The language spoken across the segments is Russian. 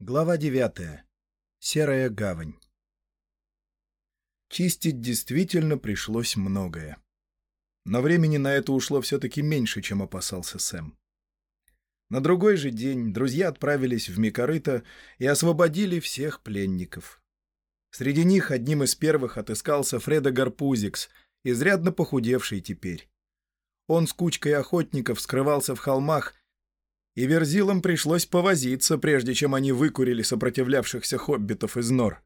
Глава 9. Серая гавань. Чистить действительно пришлось многое. Но времени на это ушло все-таки меньше, чем опасался Сэм. На другой же день друзья отправились в Микорыто и освободили всех пленников. Среди них одним из первых отыскался Фреда Гарпузикс, изрядно похудевший теперь. Он с кучкой охотников скрывался в холмах и верзилам пришлось повозиться, прежде чем они выкурили сопротивлявшихся хоббитов из нор.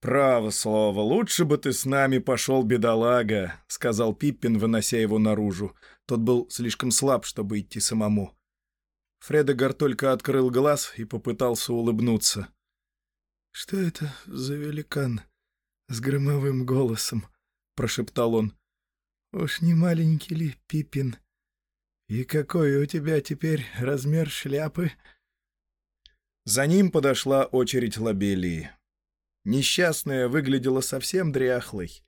«Право слово, лучше бы ты с нами пошел, бедолага», — сказал Пиппин, вынося его наружу. Тот был слишком слаб, чтобы идти самому. Фредегар только открыл глаз и попытался улыбнуться. «Что это за великан с громовым голосом?» — прошептал он. «Уж не маленький ли Пиппин?» «И какой у тебя теперь размер шляпы?» За ним подошла очередь Лабелии. Несчастная выглядела совсем дряхлой.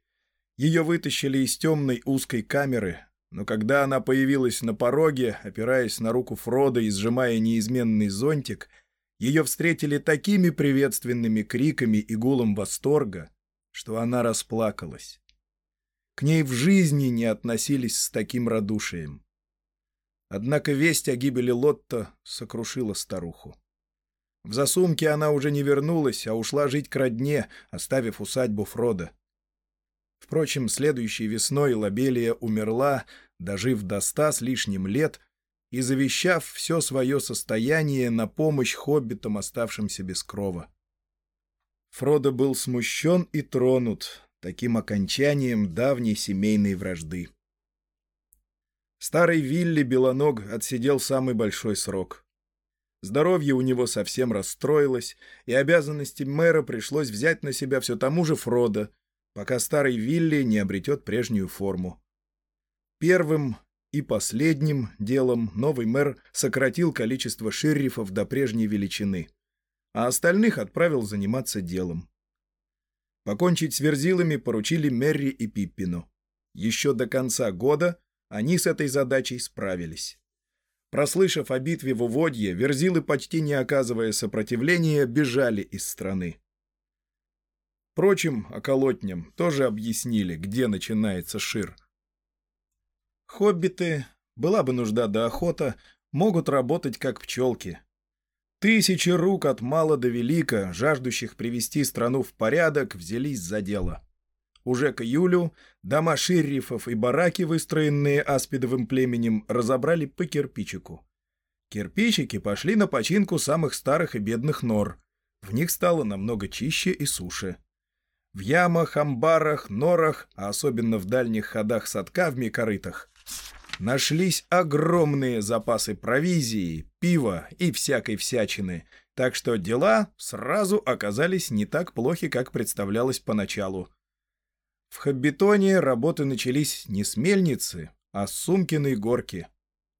Ее вытащили из темной узкой камеры, но когда она появилась на пороге, опираясь на руку Фрода и сжимая неизменный зонтик, ее встретили такими приветственными криками и гулом восторга, что она расплакалась. К ней в жизни не относились с таким радушием. Однако весть о гибели Лотта сокрушила старуху. В засумке она уже не вернулась, а ушла жить к родне, оставив усадьбу Фрода. Впрочем, следующей весной Лабелия умерла, дожив до ста с лишним лет и завещав все свое состояние на помощь хоббитам, оставшимся без крова. Фродо был смущен и тронут таким окончанием давней семейной вражды. Старый Вилли Белоног отсидел самый большой срок. Здоровье у него совсем расстроилось, и обязанности мэра пришлось взять на себя все тому же Фродо, пока старый Вилли не обретет прежнюю форму. Первым и последним делом новый мэр сократил количество шерифов до прежней величины, а остальных отправил заниматься делом. Покончить с верзилами поручили Мерри и Пиппину. Еще до конца года они с этой задачей справились. Прослышав о битве в Уводье, верзилы, почти не оказывая сопротивления, бежали из страны. Впрочем, околотням тоже объяснили, где начинается шир. Хоббиты, была бы нужда до охота, могут работать как пчелки. Тысячи рук от мала до велика, жаждущих привести страну в порядок, взялись за дело. Уже к июлю дома шерифов и бараки, выстроенные аспидовым племенем, разобрали по кирпичику. Кирпичики пошли на починку самых старых и бедных нор. В них стало намного чище и суше. В ямах, амбарах, норах, а особенно в дальних ходах садка в микорытах, нашлись огромные запасы провизии, пива и всякой всячины, так что дела сразу оказались не так плохи, как представлялось поначалу. В Хоббитоне работы начались не с мельницы, а с Сумкиной горки.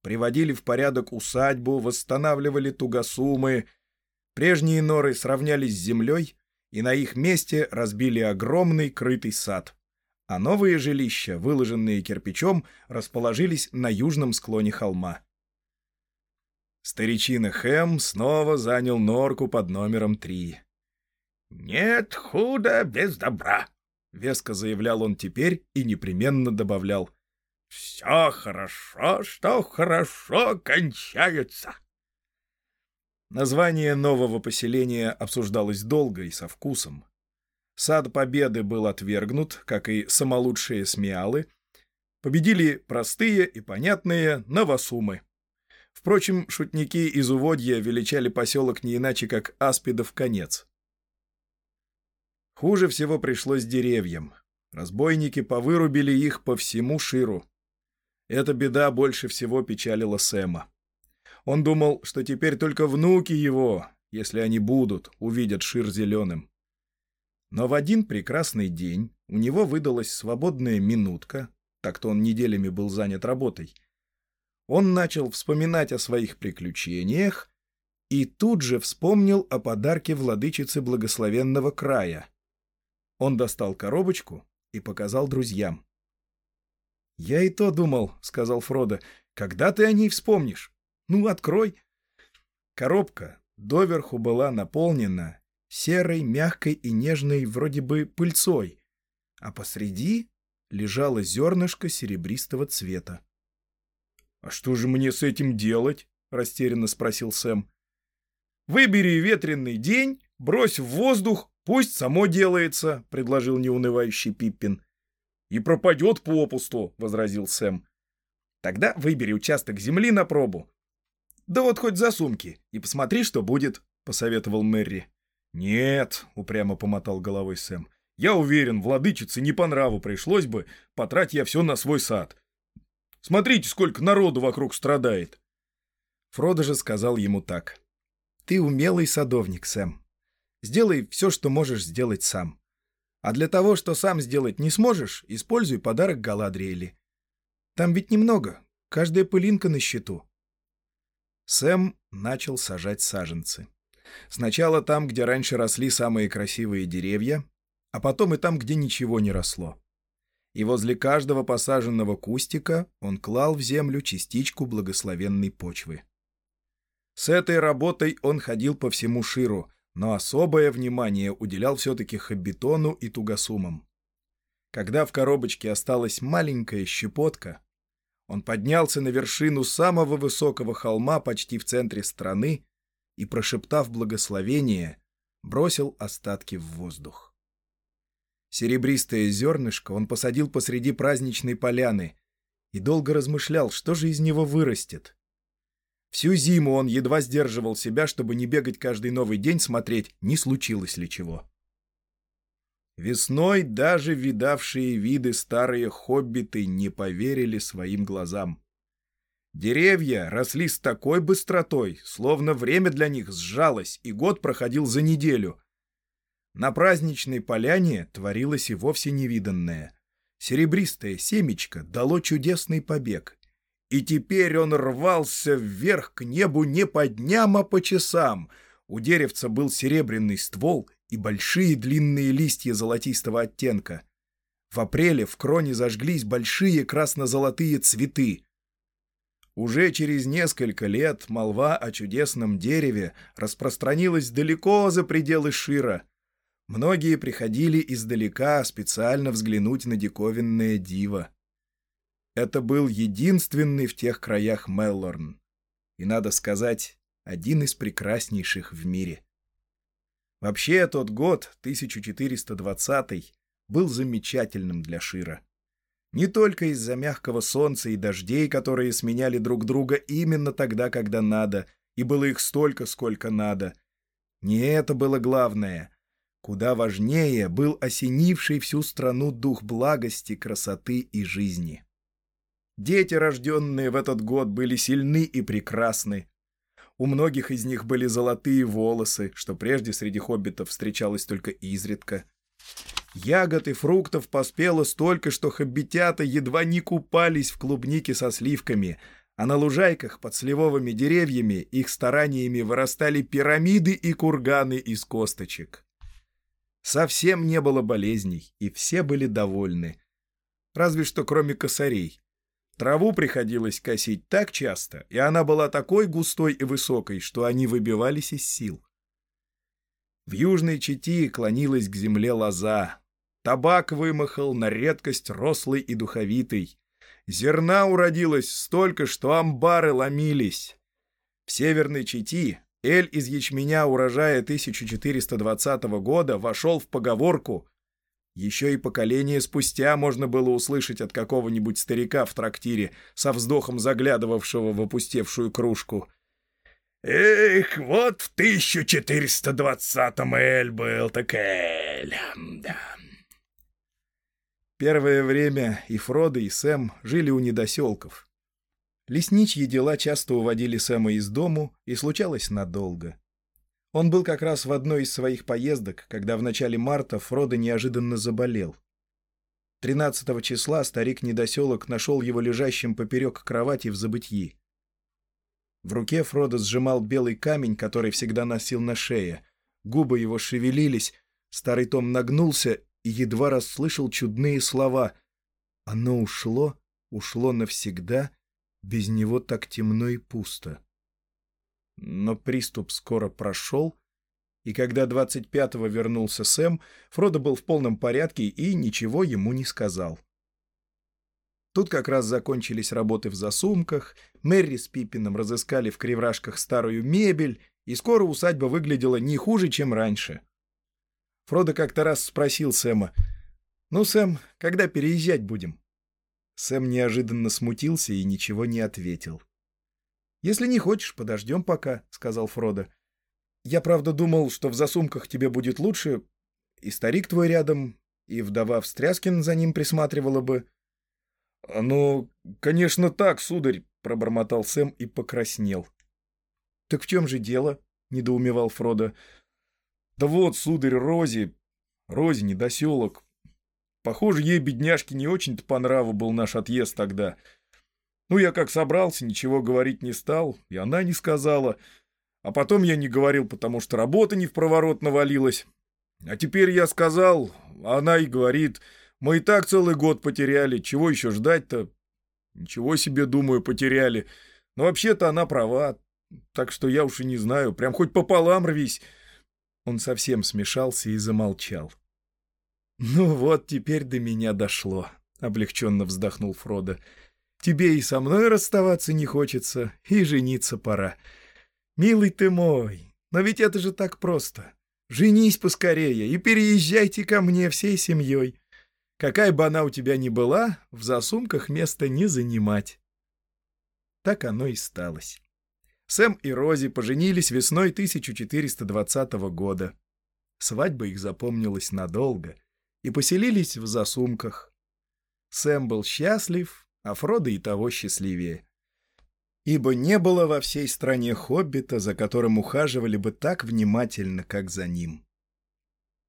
Приводили в порядок усадьбу, восстанавливали тугосумы. Прежние норы сравнялись с землей, и на их месте разбили огромный крытый сад. А новые жилища, выложенные кирпичом, расположились на южном склоне холма. Старичина Хэм снова занял норку под номером три. «Нет худа без добра», — веско заявлял он теперь и непременно добавлял. «Все хорошо, что хорошо кончается». Название нового поселения обсуждалось долго и со вкусом. Сад Победы был отвергнут, как и самолучшие смеалы. Победили простые и понятные новосумы. Впрочем, шутники из Уводья величали поселок не иначе, как Аспидов конец. Хуже всего пришлось деревьям. Разбойники повырубили их по всему Ширу. Эта беда больше всего печалила Сэма. Он думал, что теперь только внуки его, если они будут, увидят Шир зеленым. Но в один прекрасный день у него выдалась свободная минутка, так-то он неделями был занят работой. Он начал вспоминать о своих приключениях и тут же вспомнил о подарке владычицы благословенного края — он достал коробочку и показал друзьям. «Я и то думал», — сказал Фродо, — «когда ты о ней вспомнишь? Ну, открой». Коробка, доверху была наполнена серой, мягкой и нежной вроде бы пыльцой, а посреди лежало зернышко серебристого цвета. «А что же мне с этим делать?» — растерянно спросил Сэм. «Выбери ветреный день, брось в воздух, пусть само делается», — предложил неунывающий Пиппин. «И пропадет попусту», — возразил Сэм. «Тогда выбери участок земли на пробу. Да вот хоть за сумки, и посмотри, что будет», — посоветовал Мэри. «Нет», — упрямо помотал головой Сэм. «Я уверен, владычице не по нраву пришлось бы, потратить я все на свой сад. Смотрите, сколько народу вокруг страдает». Фродо же сказал ему так. «Ты умелый садовник, Сэм. Сделай все, что можешь сделать сам. А для того, что сам сделать не сможешь, используй подарок Галадриэли. Там ведь немного, каждая пылинка на счету». Сэм начал сажать саженцы. Сначала там, где раньше росли самые красивые деревья, а потом и там, где ничего не росло. И возле каждого посаженного кустика он клал в землю частичку благословенной почвы. С этой работой он ходил по всему Ширу, но особое внимание уделял все-таки хаббитону и тугасумам. Когда в коробочке осталась маленькая щепотка, он поднялся на вершину самого высокого холма почти в центре страны и, прошептав благословение, бросил остатки в воздух. Серебристое зернышко он посадил посреди праздничной поляны и долго размышлял, что же из него вырастет. Всю зиму он едва сдерживал себя, чтобы не бегать каждый новый день смотреть, не случилось ли чего. Весной даже видавшие виды старые хоббиты не поверили своим глазам. Деревья росли с такой быстротой, словно время для них сжалось, и год проходил за неделю. На праздничной поляне творилось и вовсе невиданное. Серебристое семечко дало чудесный побег, и теперь он рвался вверх к небу не по дням, а по часам. У деревца был серебряный ствол и большие длинные листья золотистого оттенка. В апреле в кроне зажглись большие красно-золотые цветы. Уже через несколько лет молва о чудесном дереве распространилась далеко за пределы Шира. Многие приходили издалека специально взглянуть на диковинное диво. Это был единственный в тех краях Меллорн. И, надо сказать, один из прекраснейших в мире. Вообще, тот год, 1420 был замечательным для Шира. Не только из-за мягкого солнца и дождей, которые сменяли друг друга именно тогда, когда надо, и было их столько, сколько надо. Не это было главное. Куда важнее был осенивший всю страну дух благости, красоты и жизни. Дети, рожденные в этот год, были сильны и прекрасны. У многих из них были золотые волосы, что прежде среди хоббитов встречалось только изредка. Ягод и фруктов поспело столько, что хоббитята едва не купались в клубнике со сливками, а на лужайках под сливовыми деревьями их стараниями вырастали пирамиды и курганы из косточек. Совсем не было болезней, и все были довольны. Разве что кроме косарей. Траву приходилось косить так часто, и она была такой густой и высокой, что они выбивались из сил. В южной Чити клонилась к земле лоза. Табак вымахал на редкость рослый и духовитый. Зерна уродилось столько, что амбары ломились. В северной Чити эль из ячменя урожая 1420 года вошел в поговорку еще и поколение спустя можно было услышать от какого-нибудь старика в трактире, со вздохом заглядывавшего в опустевшую кружку. «Эх, вот в 1420-м Эль был, так Эль, да». Первое время и Фродо, и Сэм жили у недоселков. Лесничьи дела часто уводили Сэма из дому, и случалось надолго. Он был как раз в одной из своих поездок, когда в начале марта Фродо неожиданно заболел. 13 числа старик-недоселок нашел его лежащим поперек кровати в забытьи. В руке Фродо сжимал белый камень, который всегда носил на шее. Губы его шевелились, старый Том нагнулся и едва расслышал чудные слова. «Оно ушло, ушло навсегда, без него так темно и пусто». Но приступ скоро прошел, и когда 25-го вернулся Сэм, Фродо был в полном порядке и ничего ему не сказал. Тут как раз закончились работы в засумках, Мэри с Пиппином разыскали в криврашках старую мебель, и скоро усадьба выглядела не хуже, чем раньше. Фродо как-то раз спросил Сэма, «Ну, Сэм, когда переезжать будем?» Сэм неожиданно смутился и ничего не ответил. «Если не хочешь, подождем пока», — сказал Фродо. «Я, правда, думал, что в засумках тебе будет лучше, и старик твой рядом, и вдова Встряскин за ним присматривала бы». «Ну, конечно так, сударь», — пробормотал Сэм и покраснел. «Так в чем же дело?» — недоумевал Фродо. «Да вот, сударь, Рози, Рози, недоселок. Похоже, ей, бедняжке, не очень-то по нраву был наш отъезд тогда. Ну, я как собрался, ничего говорить не стал, и она не сказала. А потом я не говорил, потому что работа не в проворот навалилась. А теперь я сказал, а она и говорит, мы и так целый год потеряли, чего еще ждать-то? Ничего себе, думаю, потеряли. Но вообще-то она права, так что я уж и не знаю, прям хоть пополам рвись. Он совсем смешался и замолчал. «Ну вот, теперь до меня дошло», — облегченно вздохнул Фродо. «Тебе и со мной расставаться не хочется, и жениться пора. Милый ты мой, но ведь это же так просто. Женись поскорее и переезжайте ко мне всей семьей. Какая бы она у тебя ни была, в засумках места не занимать. Так оно и сталось. Сэм и Рози поженились весной 1420 года. Свадьба их запомнилась надолго и поселились в засумках. Сэм был счастлив, а Фродо и того счастливее. Ибо не было во всей стране хоббита, за которым ухаживали бы так внимательно, как за ним.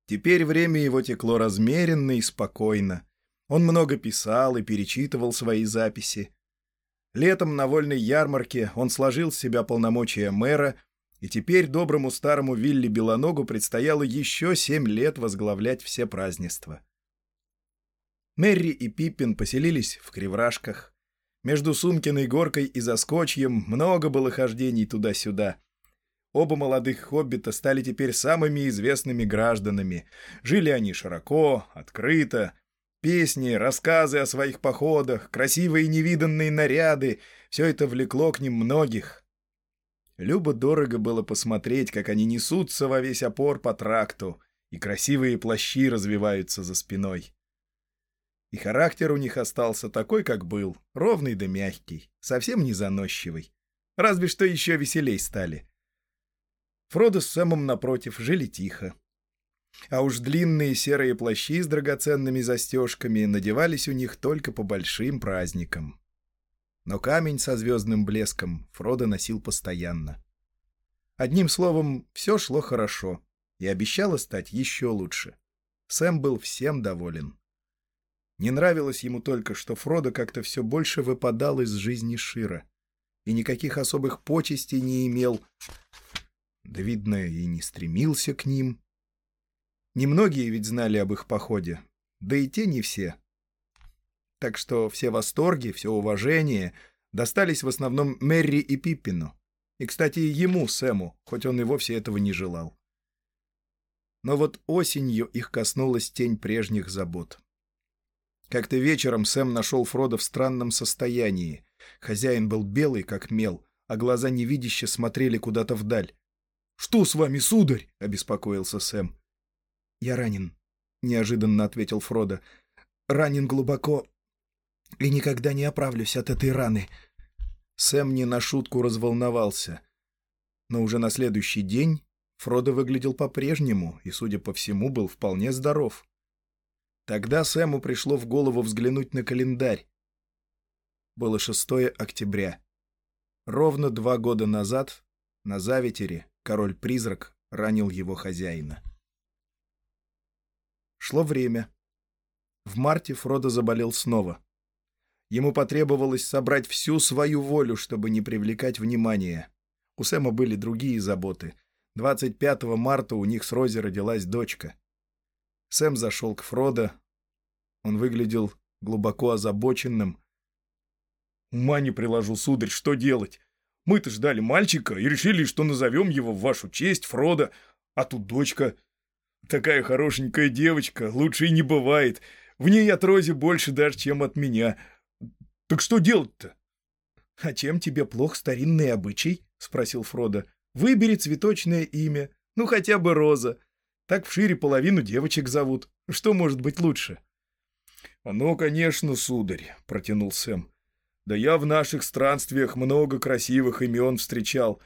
Теперь время его текло размеренно и спокойно. Он много писал и перечитывал свои записи. Летом на вольной ярмарке он сложил с себя полномочия мэра, и теперь доброму старому Вилли Белоногу предстояло еще семь лет возглавлять все празднества. Мерри и Пиппин поселились в Криврашках. Между Сумкиной горкой и Заскочьем много было хождений туда-сюда — Оба молодых хоббита стали теперь самыми известными гражданами. Жили они широко, открыто. Песни, рассказы о своих походах, красивые невиданные наряды — все это влекло к ним многих. Любо-дорого было посмотреть, как они несутся во весь опор по тракту, и красивые плащи развиваются за спиной. И характер у них остался такой, как был, ровный да мягкий, совсем не заносчивый. Разве что еще веселей стали — Фродо с Сэмом напротив жили тихо. А уж длинные серые плащи с драгоценными застежками надевались у них только по большим праздникам. Но камень со звездным блеском Фродо носил постоянно. Одним словом, все шло хорошо и обещало стать еще лучше. Сэм был всем доволен. Не нравилось ему только, что Фродо как-то все больше выпадал из жизни Шира и никаких особых почестей не имел, да, видно, и не стремился к ним. Немногие ведь знали об их походе, да и те не все. Так что все восторги, все уважение достались в основном Мерри и Пиппину. И, кстати, ему, Сэму, хоть он и вовсе этого не желал. Но вот осенью их коснулась тень прежних забот. Как-то вечером Сэм нашел Фрода в странном состоянии. Хозяин был белый, как мел, а глаза невидяще смотрели куда-то вдаль. «Что с вами, сударь?» — обеспокоился Сэм. «Я ранен», — неожиданно ответил Фродо. «Ранен глубоко и никогда не оправлюсь от этой раны». Сэм не на шутку разволновался. Но уже на следующий день Фродо выглядел по-прежнему и, судя по всему, был вполне здоров. Тогда Сэму пришло в голову взглянуть на календарь. Было 6 октября. Ровно два года назад на Заветере король-призрак ранил его хозяина. Шло время. В марте Фродо заболел снова. Ему потребовалось собрать всю свою волю, чтобы не привлекать внимания. У Сэма были другие заботы. 25 марта у них с Рози родилась дочка. Сэм зашел к Фродо. Он выглядел глубоко озабоченным. «Ума не приложу, сударь, что делать? Мы-то ждали мальчика и решили, что назовем его в вашу честь Фрода, а тут дочка. Такая хорошенькая девочка, лучше и не бывает. В ней от Рози больше даже, чем от меня. Так что делать-то? — А чем тебе плох старинный обычай? — спросил Фродо. — Выбери цветочное имя, ну хотя бы Роза. Так в шире половину девочек зовут. Что может быть лучше? — Ну, конечно, сударь, — протянул Сэм. — Да я в наших странствиях много красивых имен встречал.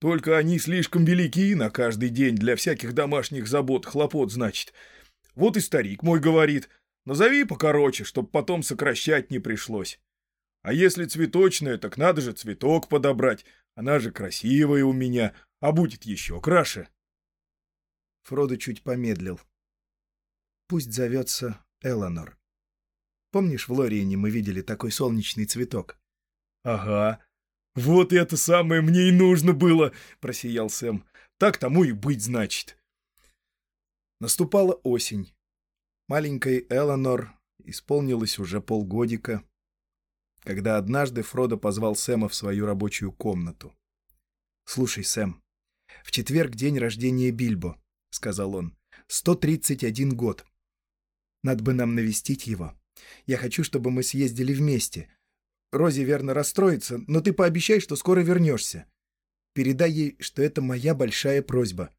Только они слишком велики на каждый день для всяких домашних забот, хлопот, значит. Вот и старик мой говорит, назови покороче, чтоб потом сокращать не пришлось. А если цветочная, так надо же цветок подобрать. Она же красивая у меня, а будет еще краше. Фродо чуть помедлил. Пусть зовется Эланор. Помнишь, в Лориене мы видели такой солнечный цветок? — Ага. Вот это самое мне и нужно было, — просиял Сэм. — Так тому и быть, значит. Наступала осень. Маленькой Эланор исполнилось уже полгодика когда однажды Фродо позвал Сэма в свою рабочую комнату. «Слушай, Сэм, в четверг день рождения Бильбо», — сказал он. «Сто тридцать один год. Надо бы нам навестить его. Я хочу, чтобы мы съездили вместе. Рози верно расстроится, но ты пообещай, что скоро вернешься. Передай ей, что это моя большая просьба».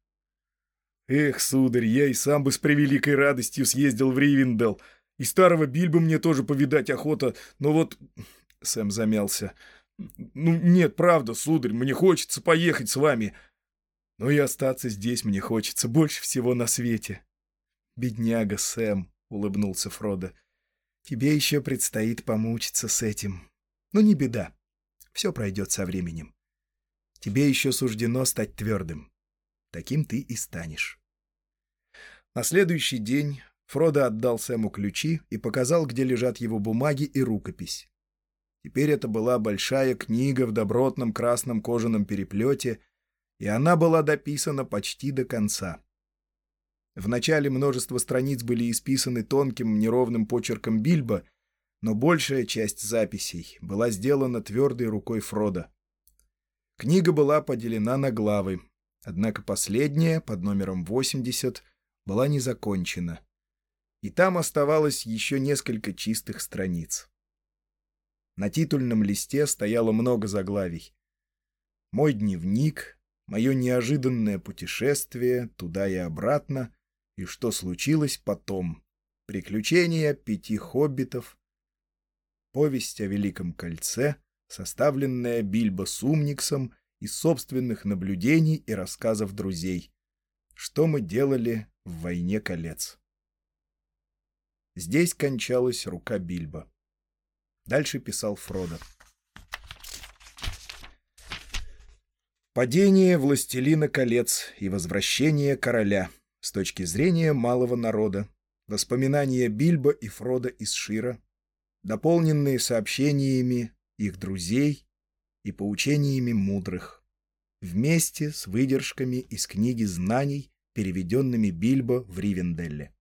«Эх, сударь, я и сам бы с превеликой радостью съездил в Ривендел», и старого Бильбо мне тоже повидать охота, но вот...» Сэм замялся. «Ну, нет, правда, сударь, мне хочется поехать с вами. Но и остаться здесь мне хочется больше всего на свете». «Бедняга Сэм», — улыбнулся Фродо. «Тебе еще предстоит помучиться с этим. Но не беда. Все пройдет со временем. Тебе еще суждено стать твердым. Таким ты и станешь». На следующий день Фродо отдал Сэму ключи и показал, где лежат его бумаги и рукопись. Теперь это была большая книга в добротном красном кожаном переплете, и она была дописана почти до конца. В начале множество страниц были исписаны тонким неровным почерком Бильбо, но большая часть записей была сделана твердой рукой Фрода. Книга была поделена на главы, однако последняя, под номером 80, была не закончена и там оставалось еще несколько чистых страниц. На титульном листе стояло много заглавий. «Мой дневник», «Мое неожиданное путешествие туда и обратно» и «Что случилось потом», «Приключения пяти хоббитов», «Повесть о Великом кольце», составленная Бильбо Сумниксом из собственных наблюдений и рассказов друзей. Что мы делали в «Войне колец». Здесь кончалась рука Бильбо. Дальше писал Фродо. Падение властелина колец и возвращение короля с точки зрения малого народа. Воспоминания Бильбо и Фрода из Шира, дополненные сообщениями их друзей и поучениями мудрых, вместе с выдержками из книги знаний, переведенными Бильбо в Ривенделле.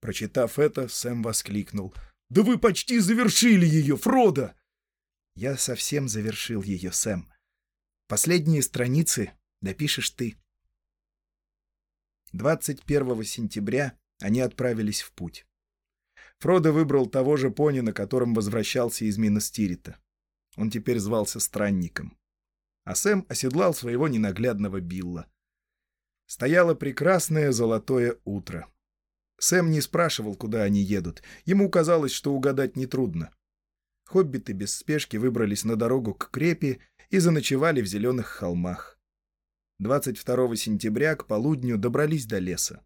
Прочитав это, Сэм воскликнул. «Да вы почти завершили ее, Фродо!» «Я совсем завершил ее, Сэм. Последние страницы допишешь ты». 21 сентября они отправились в путь. Фродо выбрал того же пони, на котором возвращался из Миностирита. Он теперь звался Странником. А Сэм оседлал своего ненаглядного Билла. Стояло прекрасное золотое утро. Сэм не спрашивал, куда они едут. Ему казалось, что угадать нетрудно. Хоббиты без спешки выбрались на дорогу к крепи и заночевали в зеленых холмах. 22 сентября к полудню добрались до леса.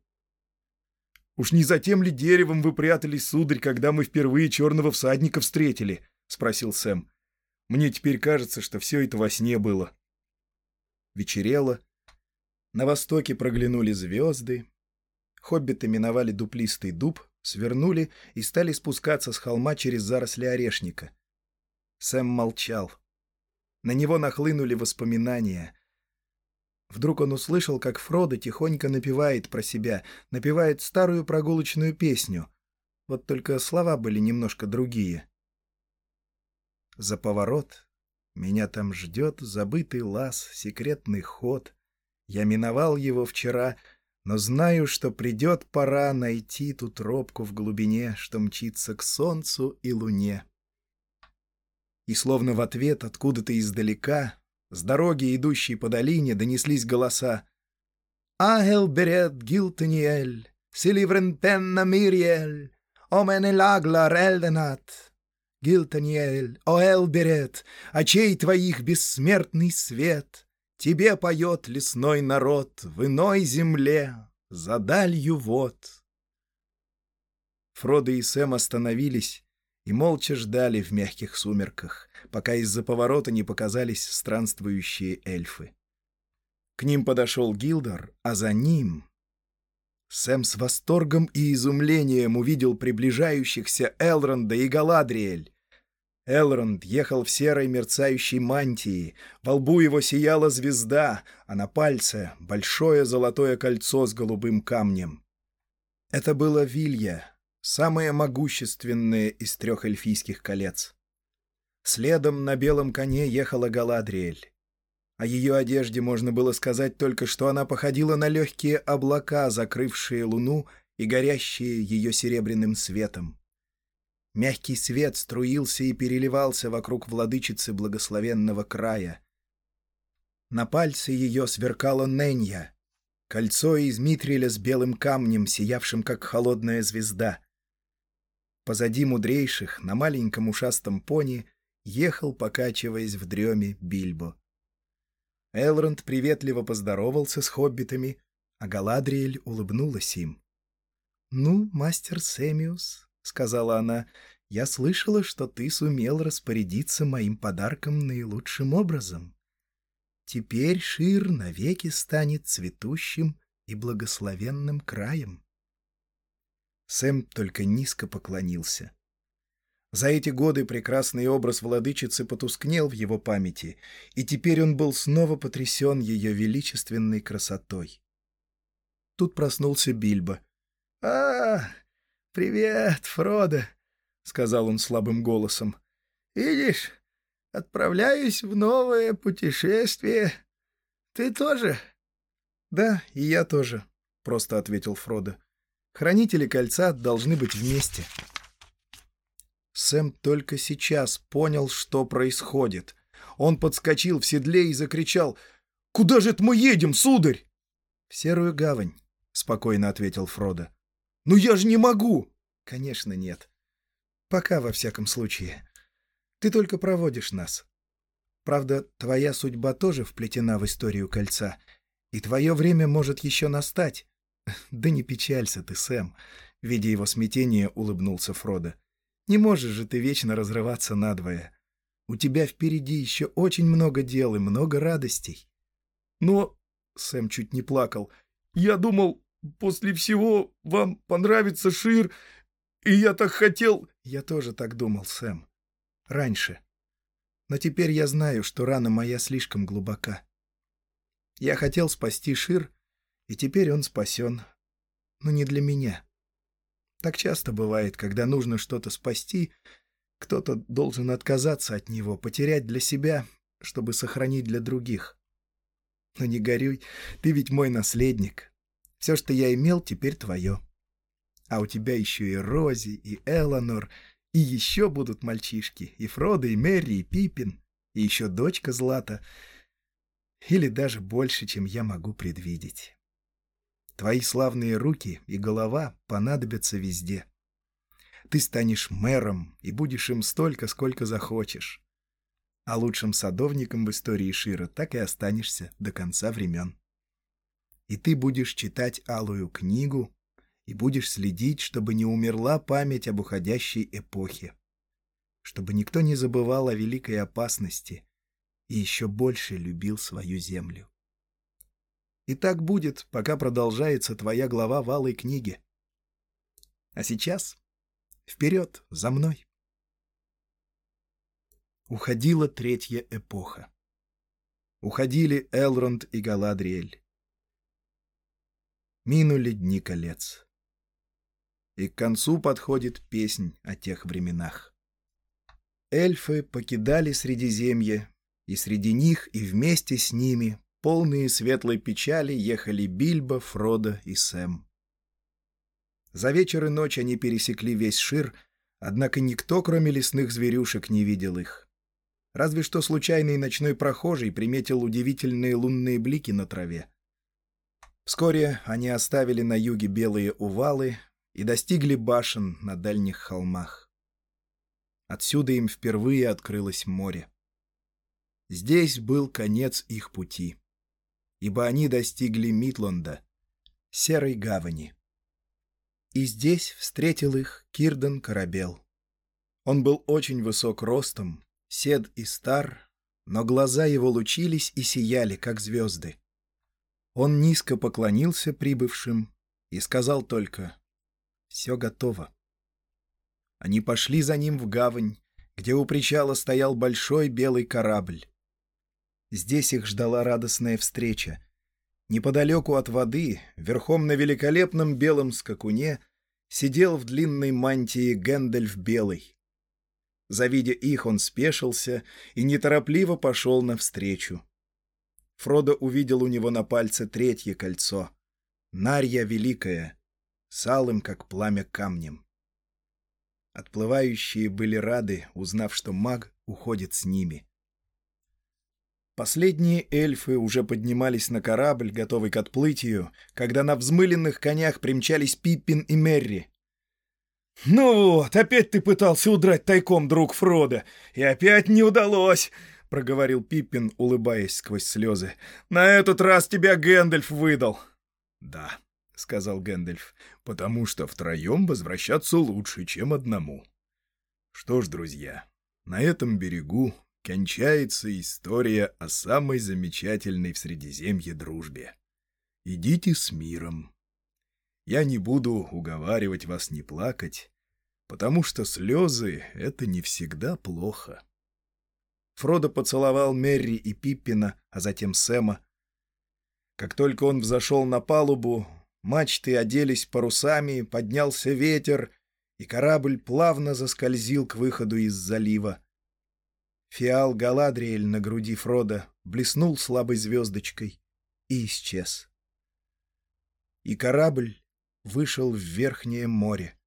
«Уж не за тем ли деревом вы прятались, сударь, когда мы впервые черного всадника встретили?» — спросил Сэм. «Мне теперь кажется, что все это во сне было». Вечерело. На востоке проглянули звезды, Хоббиты миновали дуплистый дуб, свернули и стали спускаться с холма через заросли орешника. Сэм молчал. На него нахлынули воспоминания. Вдруг он услышал, как Фродо тихонько напевает про себя, напевает старую прогулочную песню. Вот только слова были немножко другие. За поворот, Меня там ждет забытый лаз, секретный ход. Я миновал его вчера, но знаю, что придет пора найти ту тропку в глубине, что мчится к солнцу и луне. И словно в ответ откуда-то издалека, с дороги, идущей по долине, донеслись голоса. «Ахел берет Гилтаниэль, Силиврен пенна Мириэль, Омене лагла рельденат». Гилтаниэль, о Элберет, очей твоих бессмертный свет, Тебе поет лесной народ в иной земле, за далью вод. Фродо и Сэм остановились и молча ждали в мягких сумерках, пока из-за поворота не показались странствующие эльфы. К ним подошел Гилдар, а за ним... Сэм с восторгом и изумлением увидел приближающихся Элронда и Галадриэль. Элронд ехал в серой мерцающей мантии, во лбу его сияла звезда, а на пальце — большое золотое кольцо с голубым камнем. Это было Вилья, самое могущественное из трех эльфийских колец. Следом на белом коне ехала Галадриэль. О ее одежде можно было сказать только, что она походила на легкие облака, закрывшие луну и горящие ее серебряным светом. Мягкий свет струился и переливался вокруг владычицы благословенного края. На пальце ее сверкала Ненья, кольцо из митриля с белым камнем, сиявшим как холодная звезда. Позади мудрейших, на маленьком ушастом пони, ехал, покачиваясь в дреме, Бильбо. Элронд приветливо поздоровался с хоббитами, а Галадриэль улыбнулась им. «Ну, мастер Сэмиус, — сказала она, — «я слышала, что ты сумел распорядиться моим подарком наилучшим образом. Теперь Шир навеки станет цветущим и благословенным краем». Сэм только низко поклонился. За эти годы прекрасный образ владычицы потускнел в его памяти, и теперь он был снова потрясен ее величественной красотой. Тут проснулся Бильбо. «А, «Привет, Фродо», — сказал он слабым голосом. «Видишь, отправляюсь в новое путешествие. Ты тоже?» «Да, и я тоже», — просто ответил Фродо. «Хранители кольца должны быть вместе». Сэм только сейчас понял, что происходит. Он подскочил в седле и закричал «Куда же это мы едем, сударь?» «В Серую гавань», — спокойно ответил Фродо. «Ну я же не могу!» «Конечно, нет. Пока, во всяком случае. Ты только проводишь нас. Правда, твоя судьба тоже вплетена в историю кольца, и твое время может еще настать. Да не печалься ты, Сэм!» Видя его смятение, улыбнулся Фродо. «Не можешь же ты вечно разрываться надвое. У тебя впереди еще очень много дел и много радостей». «Но...» — Сэм чуть не плакал. «Я думал, после всего вам понравится Шир, и я так хотел...» «Я тоже так думал, Сэм. Раньше. Но теперь я знаю, что рана моя слишком глубока. Я хотел спасти Шир, и теперь он спасен. Но не для меня. Так часто бывает, когда нужно что-то спасти, кто-то должен отказаться от него, потерять для себя, чтобы сохранить для других. Но не горюй, ты ведь мой наследник, все, что я имел, теперь твое. А у тебя еще и Рози, и Эланор, и еще будут мальчишки, и Фродо, и Мэри, и Пипин, и еще дочка Злата. Или даже больше, чем я могу предвидеть. Твои славные руки и голова понадобятся везде. Ты станешь мэром и будешь им столько, сколько захочешь. А лучшим садовником в истории Шира так и останешься до конца времен и ты будешь читать алую книгу и будешь следить, чтобы не умерла память об уходящей эпохе, чтобы никто не забывал о великой опасности и еще больше любил свою землю. И так будет, пока продолжается твоя глава в алой книге. А сейчас вперед, за мной. Уходила третья эпоха. Уходили Элронд и Галадриэль. Минули дни колец. И к концу подходит песнь о тех временах. Эльфы покидали Средиземье и среди них и вместе с ними, полные светлой печали, ехали Бильбо, Фродо и Сэм. За вечер и ночь они пересекли весь Шир, однако никто, кроме лесных зверюшек, не видел их. Разве что случайный ночной прохожий приметил удивительные лунные блики на траве. Вскоре они оставили на юге белые увалы и достигли башен на дальних холмах. Отсюда им впервые открылось море. Здесь был конец их пути, ибо они достигли Митланда, Серой гавани. И здесь встретил их Кирдан Корабел. Он был очень высок ростом, сед и стар, но глаза его лучились и сияли, как звезды. Он низко поклонился прибывшим и сказал только «Все готово». Они пошли за ним в гавань, где у причала стоял большой белый корабль. Здесь их ждала радостная встреча. Неподалеку от воды, верхом на великолепном белом скакуне, сидел в длинной мантии Гэндальф Белый. Завидя их, он спешился и неторопливо пошел навстречу. Фродо увидел у него на пальце третье кольцо — Нарья Великая, с алым, как пламя, камнем. Отплывающие были рады, узнав, что маг уходит с ними. Последние эльфы уже поднимались на корабль, готовый к отплытию, когда на взмыленных конях примчались Пиппин и Мерри. «Ну вот, опять ты пытался удрать тайком, друг Фродо, и опять не удалось!» — проговорил Пиппин, улыбаясь сквозь слезы. «На этот раз тебя Гэндальф выдал!» «Да», — сказал Гэндальф, — «потому что втроем возвращаться лучше, чем одному. Что ж, друзья, на этом берегу кончается история о самой замечательной в Средиземье дружбе. Идите с миром. Я не буду уговаривать вас не плакать, потому что слезы — это не всегда плохо. Фродо поцеловал Мерри и Пиппина, а затем Сэма. Как только он взошел на палубу, мачты оделись парусами, поднялся ветер, и корабль плавно заскользил к выходу из залива. Фиал Галадриэль на груди Фрода блеснул слабой звездочкой и исчез. И корабль вышел в верхнее море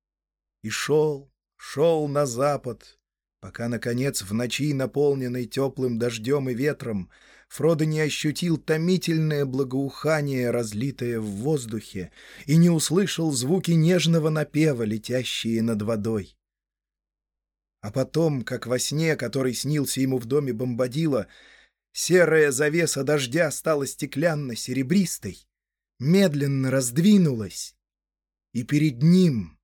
и шел, шел на запад, пока, наконец, в ночи, наполненной теплым дождем и ветром, Фродо не ощутил томительное благоухание, разлитое в воздухе, и не услышал звуки нежного напева, летящие над водой. А потом, как во сне, который снился ему в доме Бомбадила, серая завеса дождя стала стеклянно-серебристой, медленно раздвинулась, и перед ним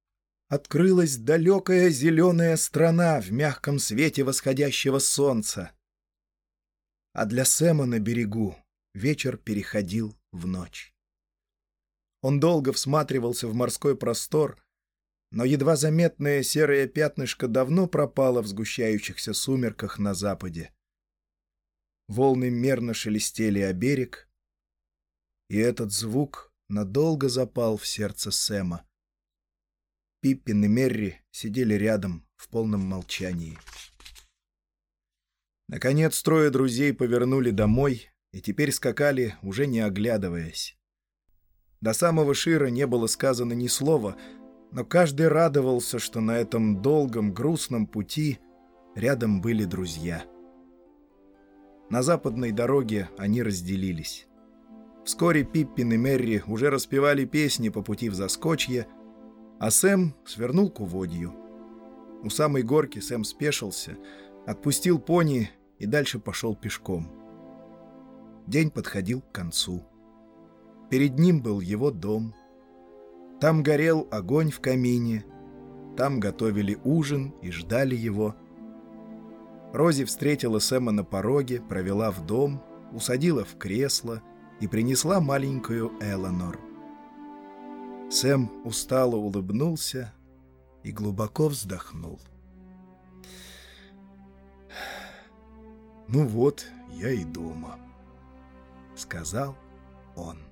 открылась далекая зеленая страна в мягком свете восходящего солнца. А для Сэма на берегу вечер переходил в ночь. Он долго всматривался в морской простор — но едва заметное серое пятнышко давно пропало в сгущающихся сумерках на западе. Волны мерно шелестели о берег, и этот звук надолго запал в сердце Сэма. Пиппин и Мерри сидели рядом в полном молчании. Наконец трое друзей повернули домой и теперь скакали, уже не оглядываясь. До самого Шира не было сказано ни слова — но каждый радовался, что на этом долгом, грустном пути рядом были друзья. На западной дороге они разделились. Вскоре Пиппин и Мерри уже распевали песни по пути в Заскочье, а Сэм свернул к уводью. У самой горки Сэм спешился, отпустил пони и дальше пошел пешком. День подходил к концу. Перед ним был его дом — там горел огонь в камине, там готовили ужин и ждали его. Рози встретила Сэма на пороге, провела в дом, усадила в кресло и принесла маленькую Эланор. Сэм устало улыбнулся и глубоко вздохнул. «Ну вот, я и дома», — сказал он.